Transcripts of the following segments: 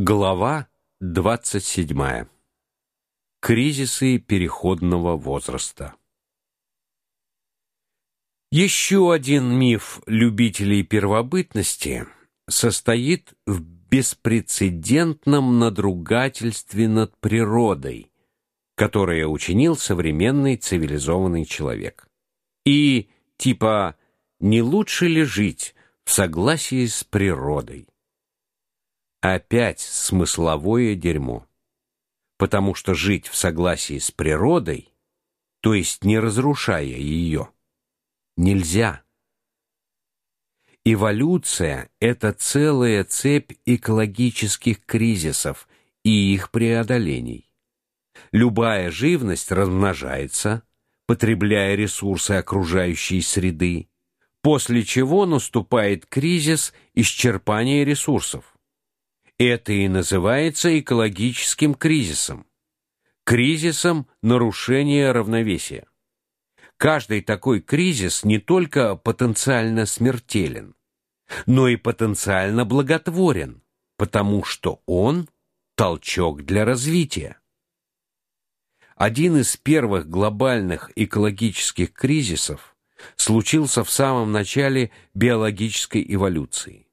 Глава 27. Кризисы переходного возраста. Еще один миф любителей первобытности состоит в беспрецедентном надругательстве над природой, которое учинил современный цивилизованный человек. И типа не лучше ли жить в согласии с природой? Опять смысловое дерьмо. Потому что жить в согласии с природой, то есть не разрушая ее, нельзя. Эволюция это целая цепь экологических кризисов и их преодолений. Любая живность размножается, потребляя ресурсы окружающей среды, после чего наступает кризис исчерпания ресурсов. Это и называется экологическим кризисом. Кризисом нарушения равновесия. Каждый такой кризис не только потенциально смертелен, но и потенциально благотворен, потому что он толчок для развития. Один из первых глобальных экологических кризисов случился в самом начале биологической эволюции.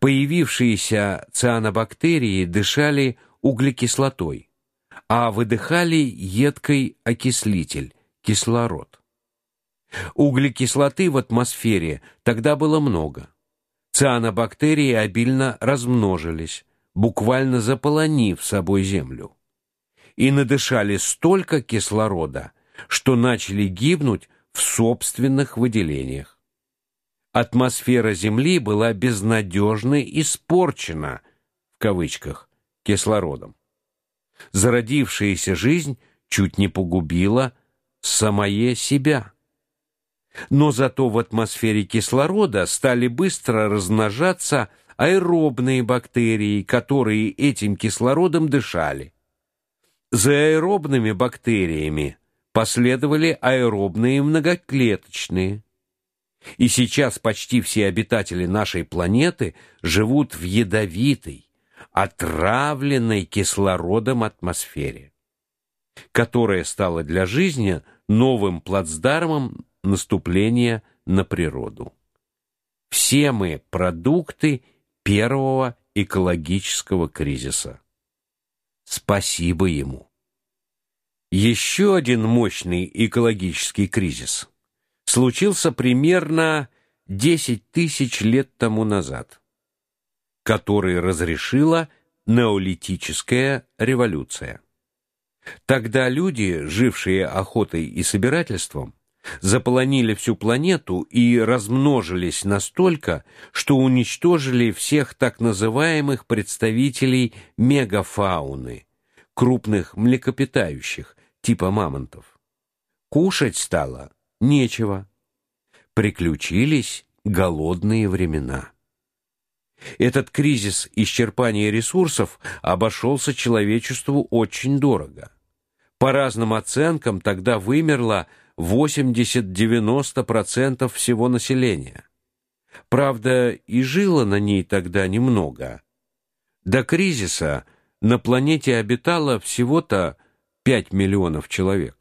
Появившиеся цианобактерии дышали углекислотой, а выдыхали едкий окислитель кислород. Углекислоты в атмосфере тогда было много. Цианобактерии обильно размножились, буквально заполонив собой землю. И надышали столько кислорода, что начали гибнуть в собственных выделениях атмосфера Земли была безнадежно испорчена в кавычках кислородом. Зародившаяся жизнь чуть не погубила самое себя. Но зато в атмосфере кислорода стали быстро размножаться аэробные бактерии, которые этим кислородом дышали. За аэробными бактериями последовали аэробные многоклеточные. И сейчас почти все обитатели нашей планеты живут в ядовитой, отравленной кислородом атмосфере, которая стала для жизни новым плацдармом наступления на природу. Все мы продукты первого экологического кризиса. Спасибо ему. Еще один мощный экологический кризис случился примерно 10 тысяч лет тому назад, который разрешила неолитическая революция. Тогда люди, жившие охотой и собирательством, заполонили всю планету и размножились настолько, что уничтожили всех так называемых представителей мегафауны, крупных млекопитающих, типа мамонтов. Кушать стало нечего. Приключились голодные времена. Этот кризис исчерпания ресурсов обошелся человечеству очень дорого. По разным оценкам тогда вымерло 80-90% всего населения. Правда, и жило на ней тогда немного. До кризиса на планете обитало всего-то 5 миллионов человек.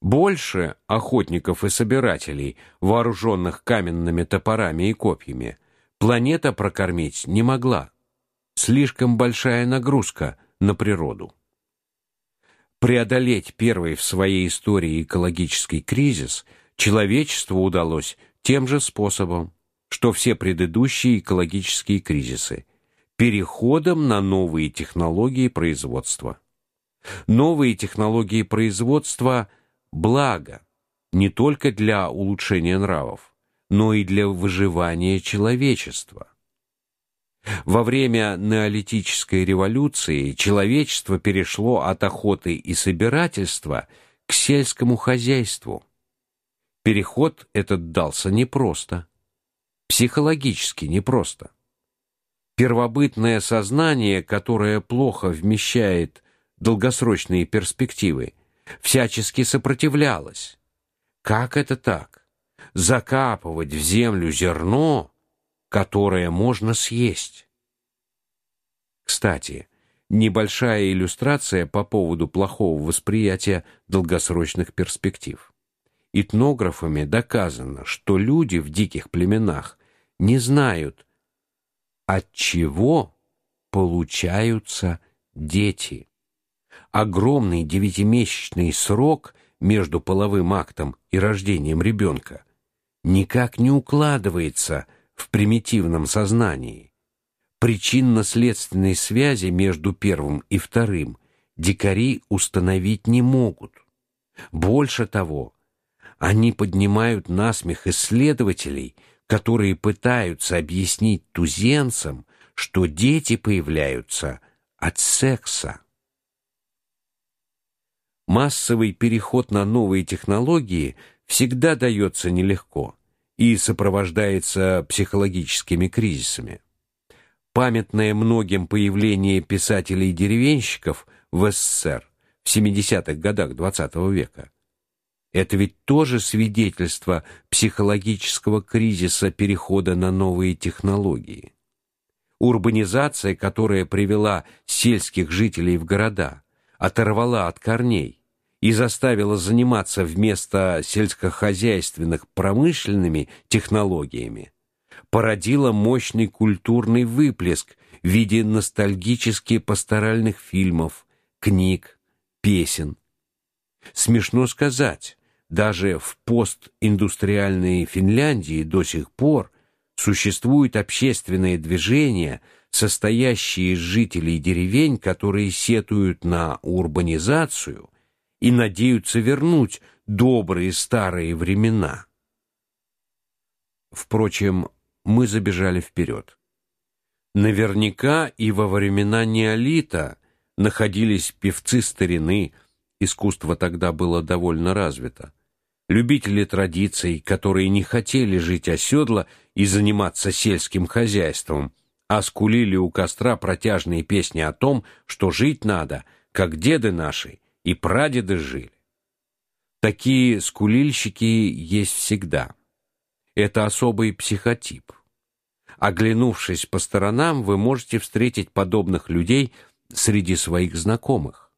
Больше охотников и собирателей, вооруженных каменными топорами и копьями, планета прокормить не могла. Слишком большая нагрузка на природу. Преодолеть первый в своей истории экологический кризис человечеству удалось тем же способом, что все предыдущие экологические кризисы переходом на новые технологии производства. Новые технологии производства благо не только для улучшения нравов, но и для выживания человечества. Во время неолитической революции человечество перешло от охоты и собирательства к сельскому хозяйству. Переход этот дался непросто, психологически непросто. Первобытное сознание, которое плохо вмещает долгосрочные перспективы, всячески сопротивлялась. Как это так? Закапывать в землю зерно, которое можно съесть. Кстати, небольшая иллюстрация по поводу плохого восприятия долгосрочных перспектив. Этнографами доказано, что люди в диких племенах не знают, от чего получаются дети. Огромный девятимесячный срок между половым актом и рождением ребенка никак не укладывается в примитивном сознании. Причинно-следственной связи между первым и вторым дикари установить не могут. Больше того, они поднимают насмех исследователей, которые пытаются объяснить туземцам, что дети появляются от секса. Массовый переход на новые технологии всегда дается нелегко и сопровождается психологическими кризисами. Памятное многим появление писателей-деревенщиков в СССР в 70-х годах XX -го века это ведь тоже свидетельство психологического кризиса перехода на новые технологии. Урбанизация, которая привела сельских жителей в города, оторвала от корней и заставила заниматься вместо сельскохозяйственных промышленными технологиями, породила мощный культурный выплеск в виде ностальгически пасторальных фильмов, книг, песен. Смешно сказать, даже в постиндустриальной Финляндии до сих пор существуют общественные движения, состоящие из жителей деревень, которые сетуют на урбанизацию и надеются вернуть добрые старые времена. Впрочем, мы забежали вперед. Наверняка и во времена неолита находились певцы старины, искусство тогда было довольно развито любители традиций, которые не хотели жить оседло и заниматься сельским хозяйством, а скулили у костра протяжные песни о том, что жить надо, как деды наши и прадеды жили. Такие скулильщики есть всегда. Это особый психотип. Оглянувшись по сторонам, вы можете встретить подобных людей среди своих знакомых.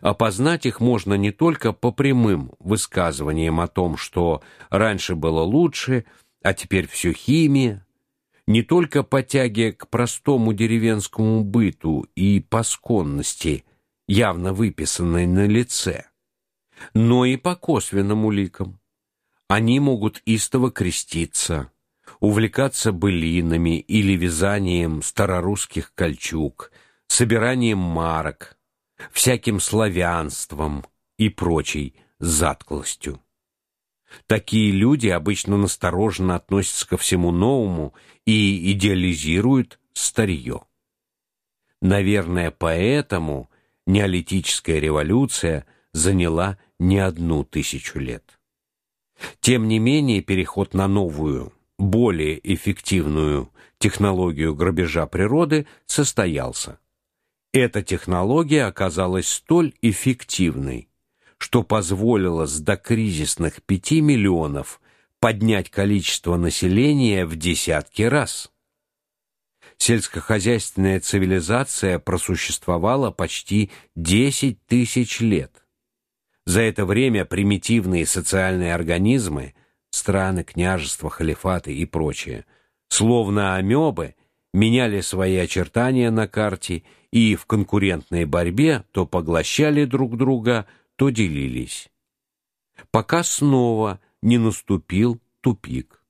Опознать их можно не только по прямым высказываниям о том, что раньше было лучше, а теперь все химия, не только по тяге к простому деревенскому быту и посконности, явно выписанной на лице, но и по косвенным уликам. Они могут истово креститься, увлекаться былинами или вязанием старорусских кольчуг, собиранием марок, всяким славянством и прочей затклостью. Такие люди обычно настороженно относятся ко всему новому и идеализируют старье. Наверное, поэтому неолитическая революция заняла не одну тысячу лет. Тем не менее, переход на новую, более эффективную технологию грабежа природы состоялся. Эта технология оказалась столь эффективной, что позволила с докризисных 5 миллионов поднять количество населения в десятки раз. Сельскохозяйственная цивилизация просуществовала почти 10 тысяч лет. За это время примитивные социальные организмы, страны, княжества, халифаты и прочее, словно амебы, меняли свои очертания на карте и в конкурентной борьбе то поглощали друг друга, то делились. Пока снова не наступил тупик.